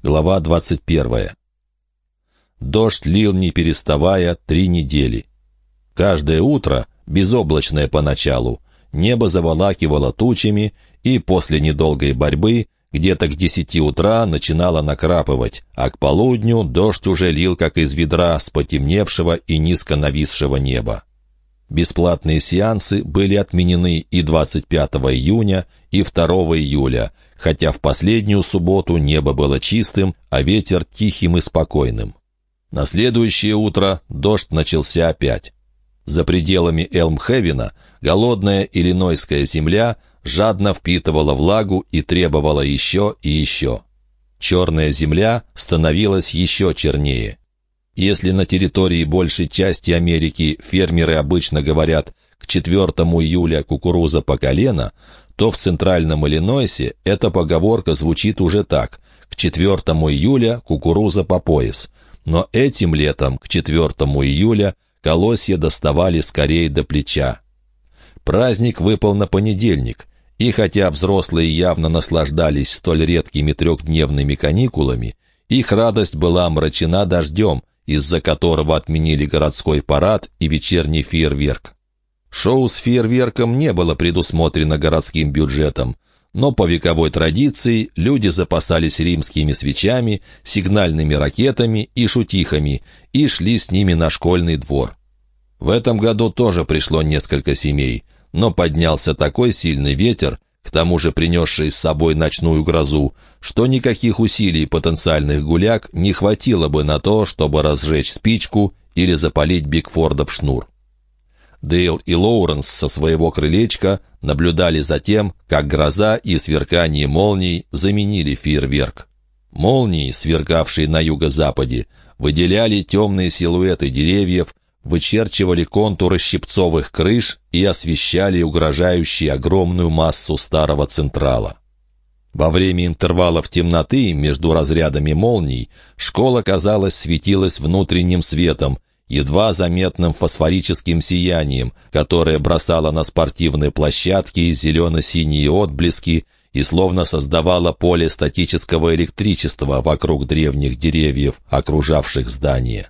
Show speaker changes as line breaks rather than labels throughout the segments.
Глава 21. Дождь лил не переставая три недели. Каждое утро, безоблачное поначалу, небо заволакивало тучами, и после недолгой борьбы где-то к десяти утра начинало накрапывать, а к полудню дождь уже лил как из ведра с потемневшего и низко нависшего неба. Бесплатные сеансы были отменены и 25 июня, и 2 июля, хотя в последнюю субботу небо было чистым, а ветер тихим и спокойным. На следующее утро дождь начался опять. За пределами Элмхевена голодная иллинойская земля жадно впитывала влагу и требовала еще и еще. Черная земля становилась еще чернее. Если на территории большей части Америки фермеры обычно говорят «к 4 июля кукуруза по колено», то в центральном Иллинойсе эта поговорка звучит уже так «к 4 июля кукуруза по пояс». Но этим летом, к 4 июля, колосья доставали скорее до плеча. Праздник выпал на понедельник, и хотя взрослые явно наслаждались столь редкими трехдневными каникулами, их радость была омрачена дождем, из-за которого отменили городской парад и вечерний фейерверк. Шоу с фейерверком не было предусмотрено городским бюджетом, но по вековой традиции люди запасались римскими свечами, сигнальными ракетами и шутихами и шли с ними на школьный двор. В этом году тоже пришло несколько семей, но поднялся такой сильный ветер, к тому же принесший с собой ночную грозу, что никаких усилий потенциальных гуляк не хватило бы на то, чтобы разжечь спичку или запалить Бигфордов шнур. Дейл и Лоуренс со своего крылечка наблюдали за тем, как гроза и сверкание молний заменили фейерверк. Молнии, сверкавшие на юго-западе, выделяли темные силуэты деревьев, вычерчивали контуры щипцовых крыш и освещали угрожающие огромную массу старого Централа. Во время интервалов темноты между разрядами молний школа, казалось, светилась внутренним светом, едва заметным фосфорическим сиянием, которое бросало на спортивные площадки зелено-синие отблески и словно создавало поле статического электричества вокруг древних деревьев, окружавших здание.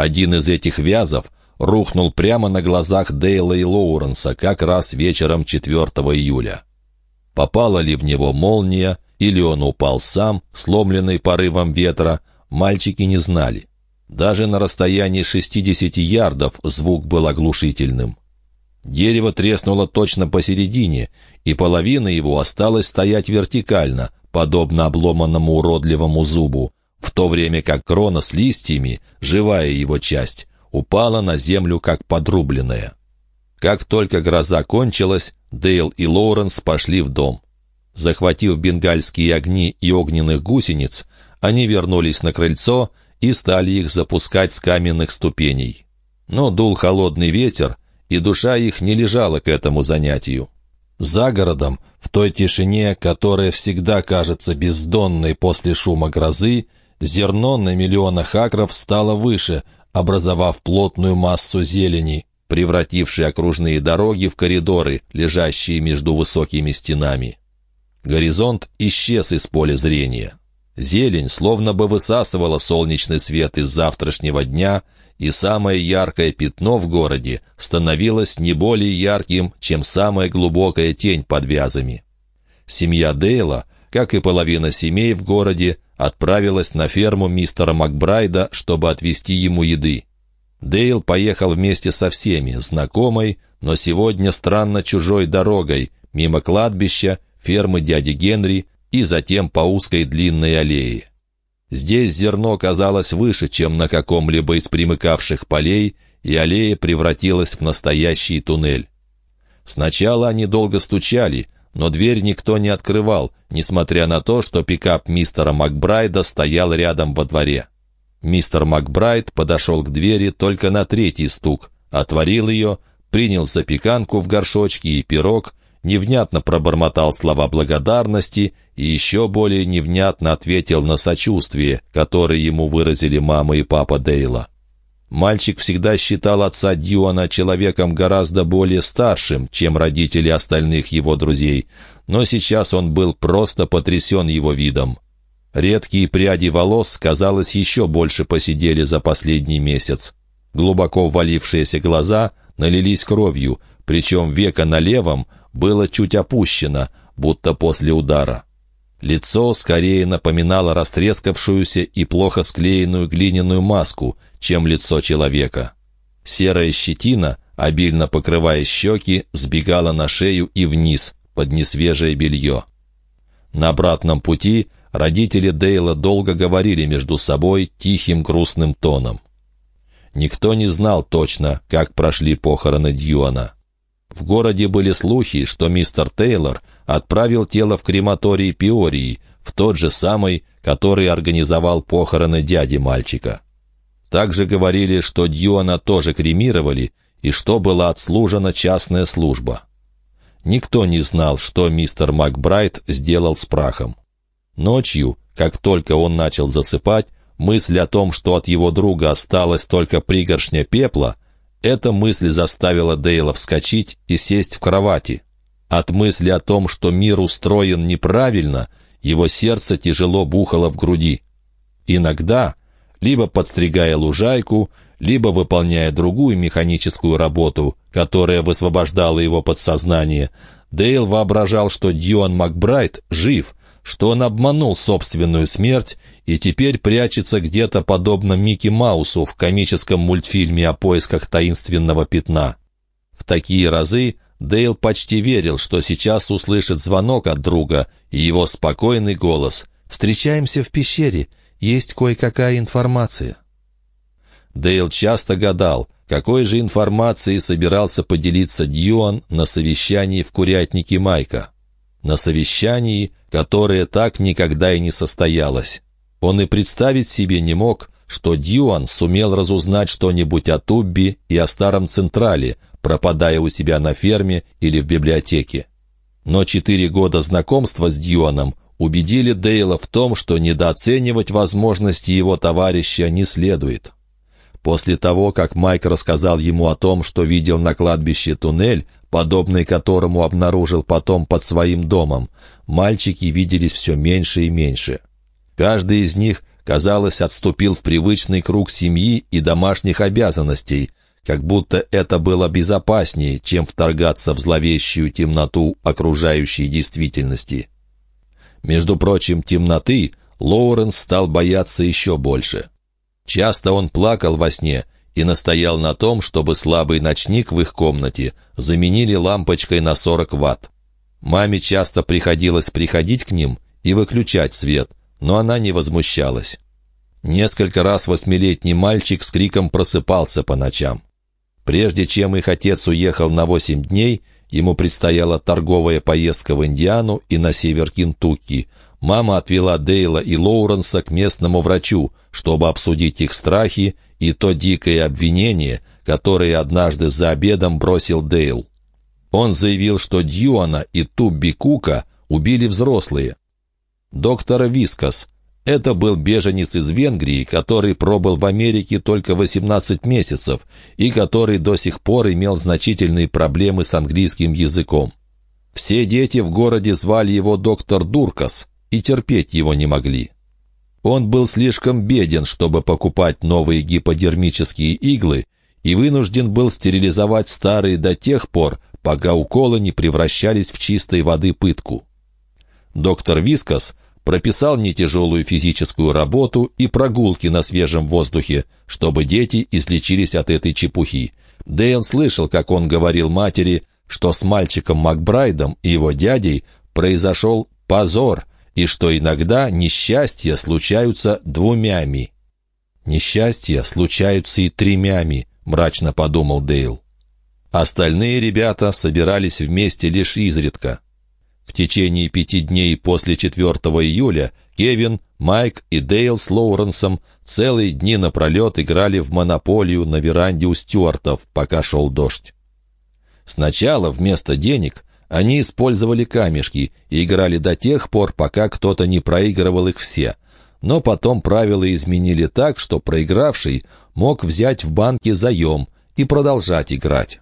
Один из этих вязов рухнул прямо на глазах Дейла и Лоуренса как раз вечером 4 июля. Попала ли в него молния, или он упал сам, сломленный порывом ветра, мальчики не знали. Даже на расстоянии 60 ярдов звук был оглушительным. Дерево треснуло точно посередине, и половина его осталась стоять вертикально, подобно обломанному уродливому зубу, в то время как крона с листьями, живая его часть, упала на землю как подрубленная. Как только гроза кончилась, Дейл и Лоуренс пошли в дом. Захватив бенгальские огни и огненных гусениц, они вернулись на крыльцо и стали их запускать с каменных ступеней. Но дул холодный ветер, и душа их не лежала к этому занятию. За городом, в той тишине, которая всегда кажется бездонной после шума грозы, Зерно на миллионах акров стало выше, образовав плотную массу зелени, превратившей окружные дороги в коридоры, лежащие между высокими стенами. Горизонт исчез из поля зрения. Зелень словно бы высасывала солнечный свет из завтрашнего дня, и самое яркое пятно в городе становилось не более ярким, чем самая глубокая тень под вязами. Семья Дейла, как и половина семей в городе, отправилась на ферму мистера Макбрайда, чтобы отвезти ему еды. Дейл поехал вместе со всеми, знакомой, но сегодня странно чужой дорогой, мимо кладбища, фермы дяди Генри и затем по узкой длинной аллее. Здесь зерно казалось выше, чем на каком-либо из примыкавших полей, и аллея превратилась в настоящий туннель. Сначала они долго стучали — но дверь никто не открывал, несмотря на то, что пикап мистера Макбрайда стоял рядом во дворе. Мистер Макбрайд подошел к двери только на третий стук, отворил ее, принял запеканку в горшочке и пирог, невнятно пробормотал слова благодарности и еще более невнятно ответил на сочувствие, которое ему выразили мама и папа Дейла. Мальчик всегда считал отца Дьюана человеком гораздо более старшим, чем родители остальных его друзей, но сейчас он был просто потрясен его видом. Редкие пряди волос, казалось, еще больше посидели за последний месяц. Глубоко ввалившиеся глаза налились кровью, причем веко на левом было чуть опущено, будто после удара. Лицо скорее напоминало растрескавшуюся и плохо склеенную глиняную маску, чем лицо человека. Серая щетина, обильно покрывая щеки, сбегала на шею и вниз, под несвежее белье. На обратном пути родители Дейла долго говорили между собой тихим грустным тоном. Никто не знал точно, как прошли похороны Дьюана. В городе были слухи, что мистер Тейлор отправил тело в крематорий Пиории, в тот же самый, который организовал похороны дяди мальчика. Также говорили, что Дьюана тоже кремировали и что была отслужена частная служба. Никто не знал, что мистер Макбрайт сделал с прахом. Ночью, как только он начал засыпать, мысль о том, что от его друга осталась только пригоршня пепла, эта мысль заставила Дейла вскочить и сесть в кровати. От мысли о том, что мир устроен неправильно, его сердце тяжело бухало в груди. Иногда, либо подстригая лужайку, либо выполняя другую механическую работу, которая высвобождала его подсознание, Дейл воображал, что Дьюан Макбрайт жив, что он обманул собственную смерть и теперь прячется где-то подобно Микки Маусу в комическом мультфильме о поисках таинственного пятна. В такие разы Дейл почти верил, что сейчас услышит звонок от друга и его спокойный голос. «Встречаемся в пещере. Есть кое-какая информация». Дейл часто гадал, какой же информацией собирался поделиться Дьюан на совещании в курятнике Майка. На совещании, которое так никогда и не состоялось. Он и представить себе не мог, что Дьюан сумел разузнать что-нибудь о Тубби и о Старом Централе, пропадая у себя на ферме или в библиотеке. Но четыре года знакомства с Дьюаном убедили Дейла в том, что недооценивать возможности его товарища не следует. После того, как Майк рассказал ему о том, что видел на кладбище туннель, подобный которому обнаружил потом под своим домом, мальчики виделись все меньше и меньше. Каждый из них, казалось, отступил в привычный круг семьи и домашних обязанностей, как будто это было безопаснее, чем вторгаться в зловещую темноту окружающей действительности. Между прочим, темноты Лоуренс стал бояться еще больше. Часто он плакал во сне и настоял на том, чтобы слабый ночник в их комнате заменили лампочкой на 40 ватт. Маме часто приходилось приходить к ним и выключать свет, но она не возмущалась. Несколько раз восьмилетний мальчик с криком просыпался по ночам. Прежде чем их отец уехал на восемь дней, ему предстояла торговая поездка в Индиану и на север Кентукки, мама отвела Дейла и Лоуренса к местному врачу, чтобы обсудить их страхи и то дикое обвинение, которое однажды за обедом бросил Дейл. Он заявил, что Дьюана и Тубби Кука убили взрослые. Доктора Вискас. Это был беженец из Венгрии, который пробыл в Америке только 18 месяцев и который до сих пор имел значительные проблемы с английским языком. Все дети в городе звали его доктор Дуркас, и терпеть его не могли. Он был слишком беден, чтобы покупать новые гиподермические иглы, и вынужден был стерилизовать старые до тех пор, пока уколы не превращались в чистой воды пытку. Доктор Вискас прописал нетяжелую физическую работу и прогулки на свежем воздухе, чтобы дети излечились от этой чепухи. Дэйн слышал, как он говорил матери, что с мальчиком Макбрайдом и его дядей произошел позор, и что иногда несчастья случаются двумями. «Несчастья случаются и тремями», — мрачно подумал Дейл. Остальные ребята собирались вместе лишь изредка. В течение пяти дней после 4 июля Кевин, Майк и Дейл с Лоуренсом целые дни напролет играли в монополию на веранде у Стюартов, пока шел дождь. Сначала вместо денег они использовали камешки и играли до тех пор, пока кто-то не проигрывал их все. Но потом правила изменили так, что проигравший мог взять в банке заем и продолжать играть.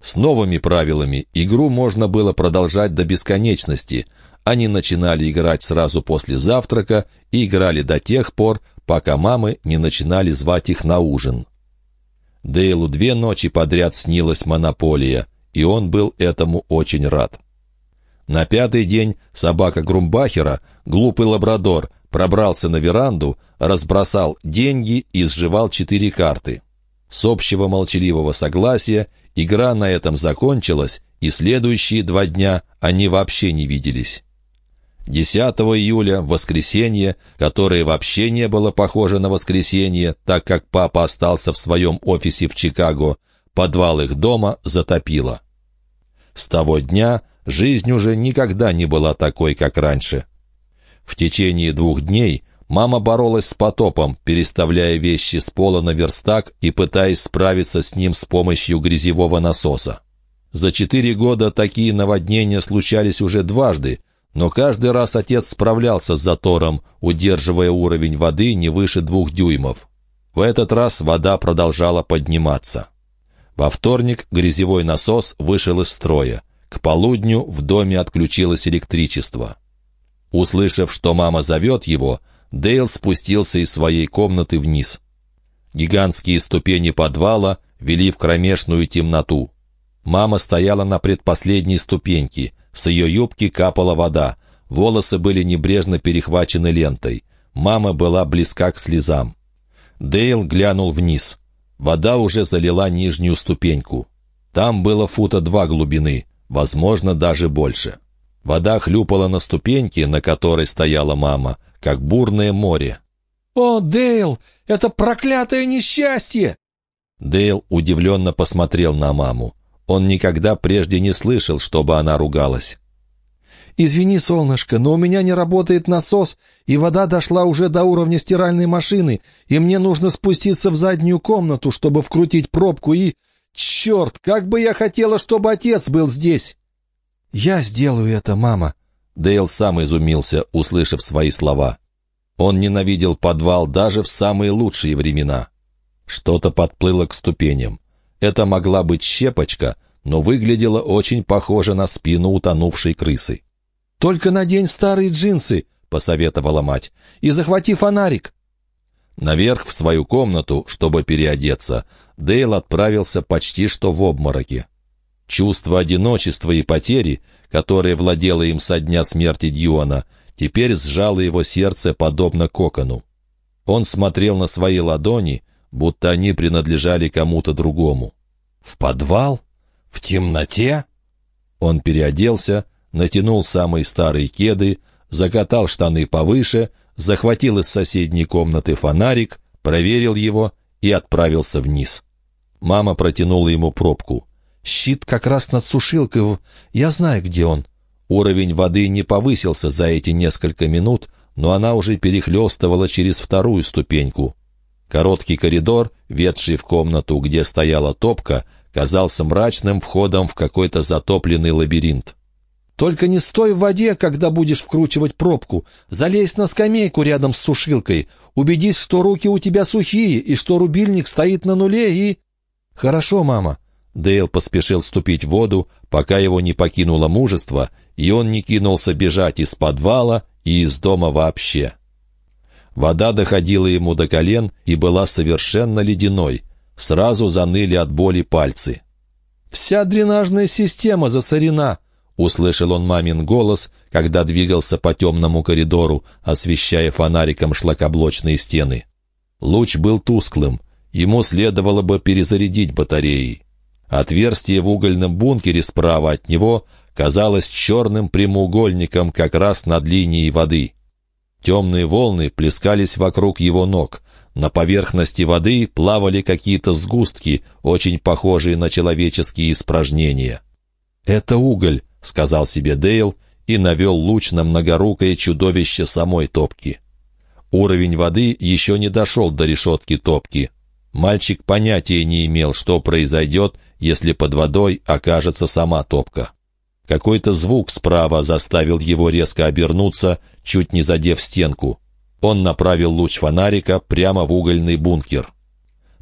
С новыми правилами игру можно было продолжать до бесконечности, Они начинали играть сразу после завтрака и играли до тех пор, пока мамы не начинали звать их на ужин. Дейлу две ночи подряд снилась монополия, и он был этому очень рад. На пятый день собака Грумбахера, глупый лабрадор, пробрался на веранду, разбросал деньги и сживал четыре карты. С общего молчаливого согласия игра на этом закончилась, и следующие два дня они вообще не виделись. 10 июля, воскресенье, которое вообще не было похоже на воскресенье, так как папа остался в своем офисе в Чикаго, подвал их дома затопило. С того дня жизнь уже никогда не была такой, как раньше. В течение двух дней мама боролась с потопом, переставляя вещи с пола на верстак и пытаясь справиться с ним с помощью грязевого насоса. За четыре года такие наводнения случались уже дважды, но каждый раз отец справлялся с затором, удерживая уровень воды не выше двух дюймов. В этот раз вода продолжала подниматься. Во вторник грязевой насос вышел из строя. К полудню в доме отключилось электричество. Услышав, что мама зовет его, Дейл спустился из своей комнаты вниз. Гигантские ступени подвала вели в кромешную темноту. Мама стояла на предпоследней ступеньке, с ее юбки капала вода, волосы были небрежно перехвачены лентой. Мама была близка к слезам. Дейл глянул вниз. Вода уже залила нижнюю ступеньку. Там было фута два глубины, возможно, даже больше. Вода хлюпала на ступеньке, на которой стояла мама, как бурное море.
«О, Дейл, это проклятое несчастье!»
Дейл удивленно посмотрел на маму. Он никогда прежде не слышал, чтобы она ругалась.
«Извини, солнышко, но у меня не работает насос, и вода дошла уже до уровня стиральной машины, и мне нужно спуститься в заднюю комнату, чтобы вкрутить пробку и... Черт, как бы я хотела, чтобы отец был здесь!» «Я сделаю это, мама!»
Дейл сам изумился, услышав свои слова. Он ненавидел подвал даже в самые лучшие времена. Что-то подплыло к ступеням. Это могла быть щепочка, но выглядела очень похоже на спину утонувшей крысы.
«Только надень старые джинсы», — посоветовала мать, — «и захвати фонарик».
Наверх в свою комнату, чтобы переодеться, Дейл отправился почти что в обмороке. Чувство одиночества и потери, которое владело им со дня смерти Дьюана, теперь сжало его сердце подобно кокону. Он смотрел на свои ладони, будто они принадлежали кому-то другому. В подвал? В темноте? Он переоделся, натянул самые старые кеды, закатал штаны повыше, захватил из соседней комнаты фонарик, проверил его и отправился вниз. Мама протянула ему пробку. «Щит как раз над сушилкой. Я знаю, где он». Уровень воды не повысился за эти несколько минут, но она уже перехлестывала через вторую ступеньку. Короткий коридор, ведший в комнату, где стояла топка, казался мрачным входом в какой-то затопленный лабиринт.
«Только не стой в воде, когда будешь вкручивать пробку. Залезь на скамейку рядом с сушилкой. Убедись, что руки у тебя сухие и что рубильник стоит на нуле и...» «Хорошо, мама». Дейл поспешил ступить в воду, пока его не покинуло мужество, и он не кинулся бежать из подвала и из дома вообще. Вода доходила ему до колен и была совершенно ледяной. Сразу заныли от боли пальцы. «Вся дренажная система засорена», — услышал он мамин голос, когда двигался по темному коридору, освещая фонариком шлакоблочные стены. Луч был тусклым, ему следовало бы перезарядить батареи. Отверстие в угольном бункере справа от него казалось черным прямоугольником как раз над линией воды. Темные волны плескались вокруг его ног. На поверхности воды плавали какие-то сгустки, очень похожие на человеческие испражнения. «Это уголь», — сказал себе Дейл и навел луч на многорукое чудовище самой топки. Уровень воды еще не дошел до решетки топки. Мальчик понятия не имел, что произойдет, если под водой окажется сама топка. Какой-то звук справа заставил его резко обернуться, чуть не задев стенку. Он направил луч фонарика прямо в угольный бункер.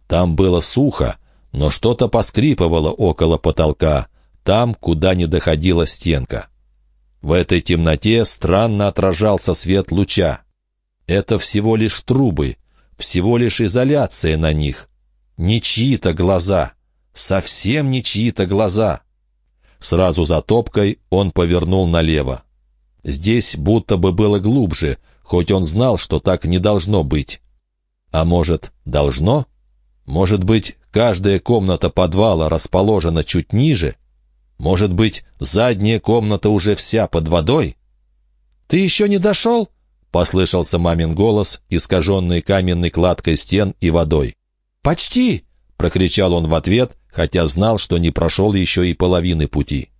Там было сухо, но что-то поскрипывало около потолка, там, куда не доходила стенка.
В этой темноте странно отражался свет луча. Это всего лишь трубы, всего лишь изоляция на них. Не чьи-то глаза, совсем не чьи-то глаза. Сразу за топкой он повернул налево. Здесь будто бы было глубже, хоть он знал, что так не должно быть. А может, должно? Может быть, каждая комната подвала расположена чуть ниже? Может быть, задняя комната уже вся под водой? «Ты еще не дошел?» — послышался мамин голос, искаженный каменной кладкой стен и водой. «Почти!» — прокричал он в ответ, хотя знал, что не прошел еще и половины пути.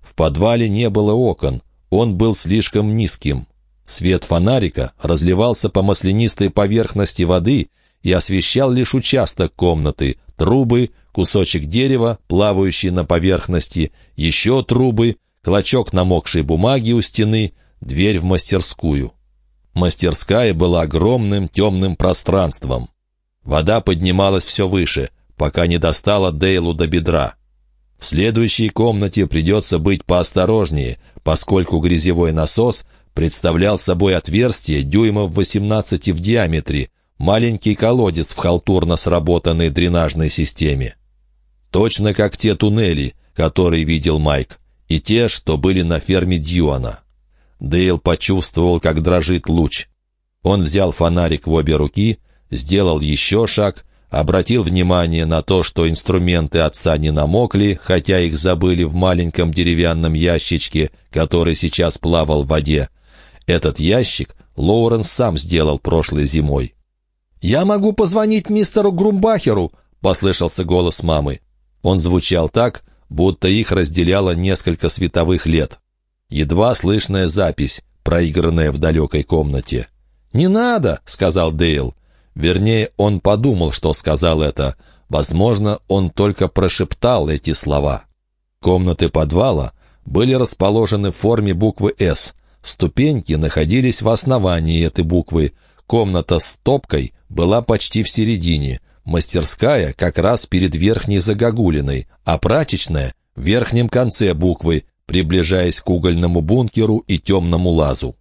В подвале не было окон, он был слишком низким. Свет фонарика разливался по маслянистой поверхности воды и освещал лишь участок комнаты, трубы, кусочек дерева, плавающий на поверхности, еще трубы, клочок намокшей бумаги у стены, дверь в мастерскую. Мастерская была огромным темным пространством. Вода поднималась все выше, пока не достала Дейлу до бедра. В следующей комнате придется быть поосторожнее, поскольку грязевой насос представлял собой отверстие дюймов 18 в диаметре, маленький колодец в халтурно сработанной дренажной системе. Точно как те туннели, которые видел Майк, и те, что были на ферме Дьюана. Дейл почувствовал, как дрожит луч. Он взял фонарик в обе руки, сделал еще шаг, обратил внимание на то, что инструменты отца не намокли, хотя их забыли в маленьком деревянном ящичке, который сейчас плавал в воде, этот ящик Лоуренс сам сделал прошлой зимой. «Я могу позвонить мистеру Грумбахеру», — послышался голос мамы. Он звучал так, будто их разделяло несколько световых лет. Едва слышная запись, проигранная в далекой комнате. «Не надо», — сказал Дейл. Вернее, он подумал, что сказал это. Возможно, он только прошептал эти слова. Комнаты подвала были расположены в форме буквы «С», Ступеньки находились в основании этой буквы. Комната с топкой была почти в середине, мастерская как раз перед верхней загогулиной, а прачечная — в верхнем конце буквы, приближаясь к угольному бункеру и темному лазу.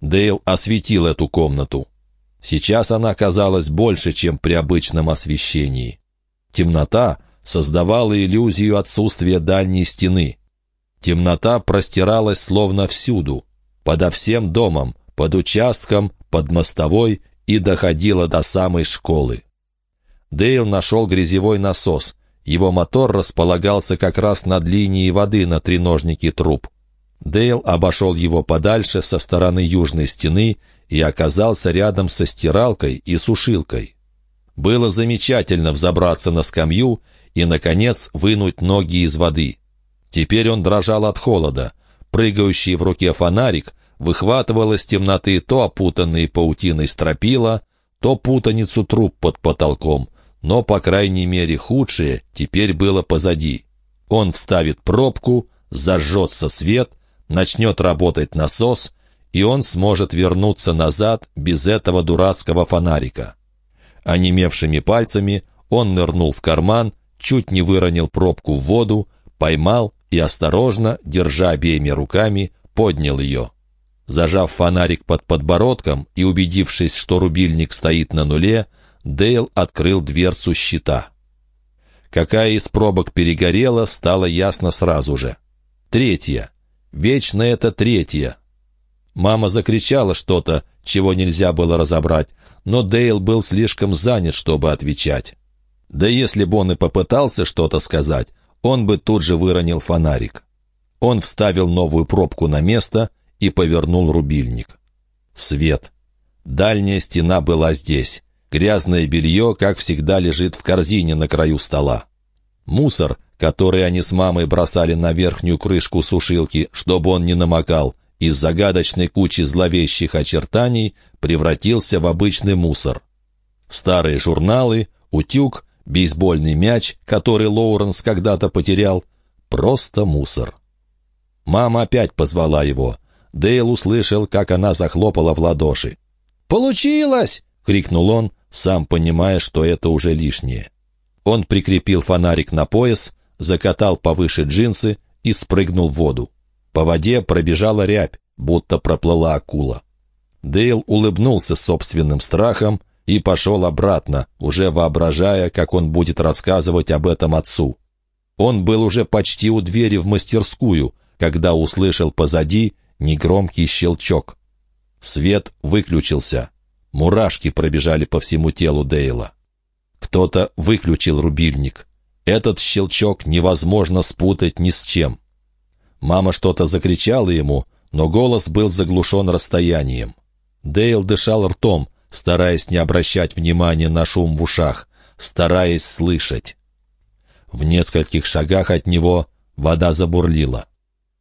Дейл осветил эту комнату. Сейчас она казалась больше, чем при обычном освещении. Темнота создавала иллюзию отсутствия дальней стены. Темнота простиралась словно всюду подо всем домом, под участком, под мостовой и доходила до самой школы. Дейл нашел грязевой насос. Его мотор располагался как раз над линией воды на треножнике труб. Дейл обошел его подальше со стороны южной стены и оказался рядом со стиралкой и сушилкой. Было замечательно взобраться на скамью и, наконец, вынуть ноги из воды. Теперь он дрожал от холода. Прыгающий в руке фонарик выхватывал из темноты то опутанные паутиной стропила, то путаницу труб под потолком, но, по крайней мере, худшее теперь было позади. Он вставит пробку, зажжется свет, начнет работать насос, и он сможет вернуться назад без этого дурацкого фонарика. Онемевшими пальцами он нырнул в карман, чуть не выронил пробку в воду, поймал и осторожно, держа обеими руками, поднял ее. Зажав фонарик под подбородком и убедившись, что рубильник стоит на нуле, Дейл открыл дверцу щита. Какая из пробок перегорела, стало ясно сразу же. Третья. Вечно это третья. Мама закричала что-то, чего нельзя было разобрать, но Дейл был слишком занят, чтобы отвечать. Да если бы он и попытался что-то сказать, он бы тут же выронил фонарик. Он вставил новую пробку на место и повернул рубильник. Свет. Дальняя стена была здесь. Грязное белье, как всегда, лежит в корзине на краю стола. Мусор, который они с мамой бросали на верхнюю крышку сушилки, чтобы он не намокал, из загадочной кучи зловещих очертаний превратился в обычный мусор. Старые журналы, утюг, бейсбольный мяч, который Лоуренс когда-то потерял, просто мусор. Мама опять позвала его. Дейл услышал, как она захлопала в ладоши. «Получилось!» — крикнул он, сам понимая, что это уже лишнее. Он прикрепил фонарик на пояс, закатал повыше джинсы и спрыгнул в воду. По воде пробежала рябь, будто проплыла акула. Дейл улыбнулся собственным страхом и пошел обратно, уже воображая, как он будет рассказывать об этом отцу. Он был уже почти у двери в мастерскую, когда услышал позади негромкий щелчок. Свет выключился. Мурашки пробежали по всему телу Дейла. Кто-то выключил рубильник. Этот щелчок невозможно спутать ни с чем. Мама что-то закричала ему, но голос был заглушен расстоянием. Дейл дышал ртом, стараясь не обращать внимания на шум в ушах, стараясь слышать. В нескольких шагах от него вода забурлила.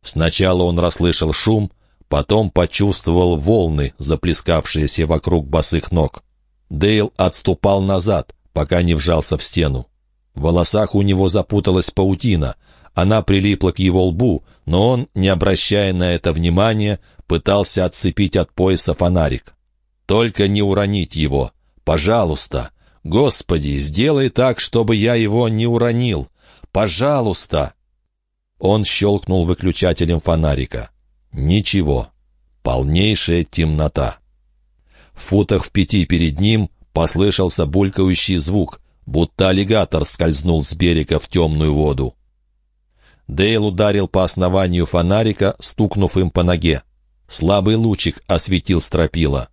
Сначала он расслышал шум, потом почувствовал волны, заплескавшиеся вокруг босых ног. Дейл отступал назад, пока не вжался в стену. В волосах у него запуталась паутина. Она прилипла к его лбу, но он, не обращая на это внимания, пытался отцепить от пояса фонарик. «Только не уронить его! Пожалуйста! Господи, сделай так, чтобы я его не уронил! Пожалуйста!» Он щелкнул выключателем фонарика. Ничего. Полнейшая темнота. В футах в пяти перед ним послышался булькающий звук, будто аллигатор скользнул с берега в темную воду. Дейл ударил по основанию фонарика, стукнув им по ноге. Слабый лучик осветил стропила.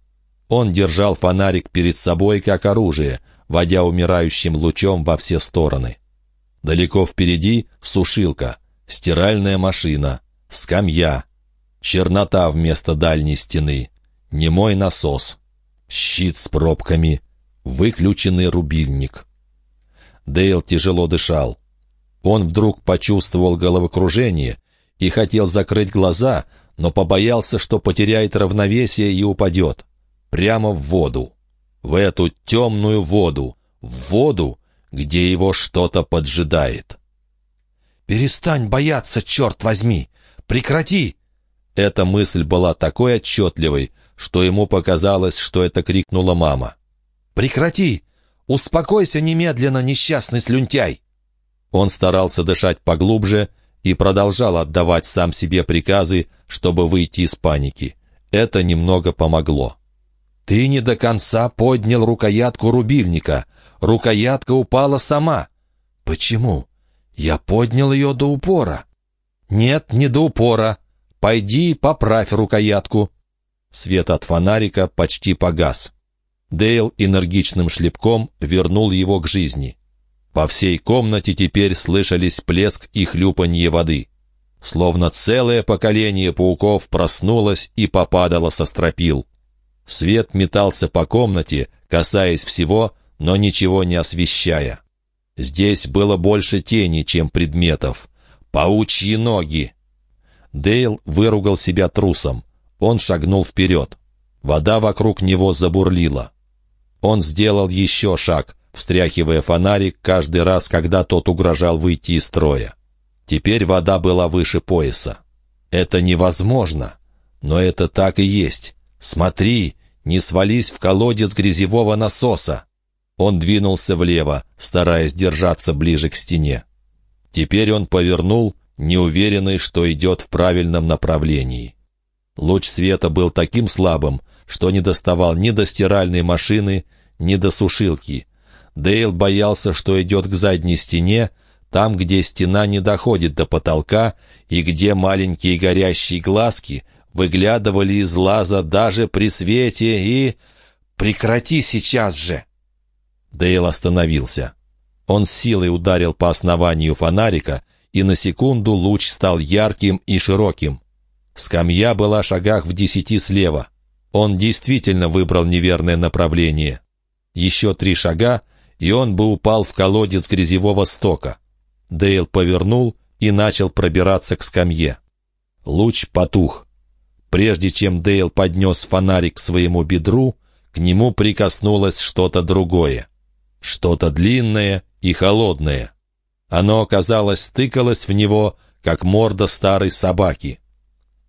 Он держал фонарик перед собой как оружие, водя умирающим лучом во все стороны. Далеко впереди сушилка, стиральная машина, скамья, чернота вместо дальней стены, немой насос, щит с пробками, выключенный рубильник. Дейл тяжело дышал. Он вдруг почувствовал головокружение и хотел закрыть глаза, но побоялся, что потеряет равновесие и упадет. Прямо в воду. В эту темную воду. В воду, где его что-то поджидает. «Перестань бояться, черт возьми! Прекрати!» Эта мысль была такой отчетливой, что ему показалось, что это крикнула мама. «Прекрати! Успокойся немедленно, несчастный слюнтяй!» Он старался дышать поглубже и продолжал отдавать сам себе приказы, чтобы выйти из паники. Это немного помогло. «Ты не до конца поднял рукоятку рубильника. Рукоятка упала сама». «Почему?» «Я поднял ее до упора». «Нет, не до упора. Пойди поправь рукоятку». Свет от фонарика почти погас. Дейл энергичным шлепком вернул его к жизни. По всей комнате теперь слышались плеск и хлюпанье воды. Словно целое поколение пауков проснулось и попадало со стропил. Свет метался по комнате, касаясь всего, но ничего не освещая. Здесь было больше тени, чем предметов. Паучьи ноги. Дейл выругал себя трусом. Он шагнул вперед. Вода вокруг него забурлила. Он сделал еще шаг, встряхивая фонарик каждый раз, когда тот угрожал выйти из строя. Теперь вода была выше пояса. Это невозможно. Но это так и есть. Смотри, не свались в колодец грязевого насоса. Он двинулся влево, стараясь держаться ближе к стене. Теперь он повернул, неуверенный, что идет в правильном направлении. Луч света был таким слабым, что не доставал ни до стиральной машины, ни до сушилки. Дейл боялся, что идет к задней стене, там, где стена не доходит до потолка и где маленькие горящие глазки выглядывали из лаза даже при свете и... «Прекрати сейчас же!» Дейл остановился. Он с силой ударил по основанию фонарика, и на секунду луч стал ярким и широким. Скамья была шагах в десяти слева. Он действительно выбрал неверное направление. Еще три шага, и он бы упал в колодец грязевого стока. Дейл повернул и начал пробираться к скамье. Луч потух. Прежде чем Дейл поднес фонарик к своему бедру, к нему прикоснулось что-то другое. Что-то длинное и холодное. Оно, казалось, стыкалось в него, как морда старой собаки.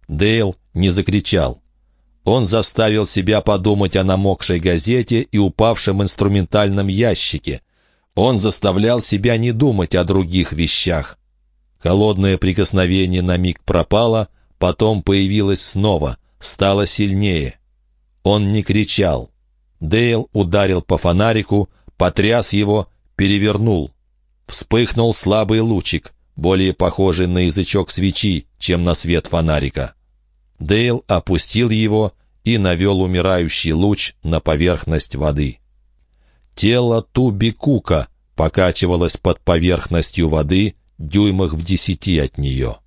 Дейл не закричал. Он заставил себя подумать о намокшей газете и упавшем инструментальном ящике. Он заставлял себя не думать о других вещах. Холодное прикосновение на миг пропало, потом появилась снова, стала сильнее. Он не кричал. Дейл ударил по фонарику, потряс его, перевернул. Вспыхнул слабый лучик, более похожий на язычок свечи, чем на свет фонарика. Дейл опустил его и навел умирающий луч на поверхность воды. Тело Туби Кука покачивалось под поверхностью воды дюймах в десяти от нее.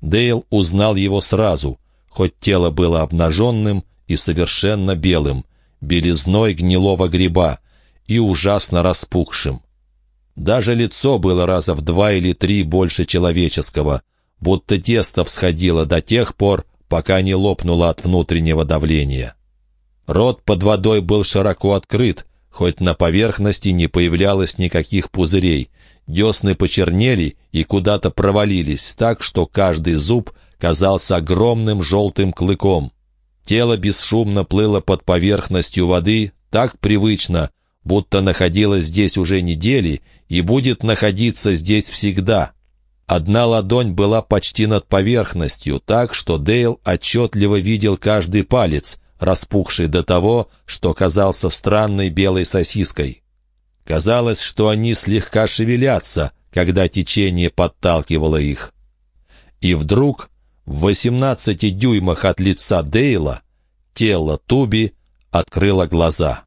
Дейл узнал его сразу, хоть тело было обнаженным и совершенно белым, белизной гнилого гриба и ужасно распухшим. Даже лицо было раза в два или три больше человеческого, будто тесто всходило до тех пор, пока не лопнуло от внутреннего давления. Рот под водой был широко открыт, хоть на поверхности не появлялось никаких пузырей. Десны почернели и куда-то провалились так, что каждый зуб казался огромным желтым клыком. Тело бесшумно плыло под поверхностью воды так привычно, будто находилось здесь уже недели и будет находиться здесь всегда. Одна ладонь была почти над поверхностью, так что Дейл отчетливо видел каждый палец, распухший до того, что казался странной белой сосиской. Казалось, что они слегка шевелятся, когда течение подталкивало их. И вдруг, в восемнадцати дюймах от лица Дейла, тело Туби открыло глаза.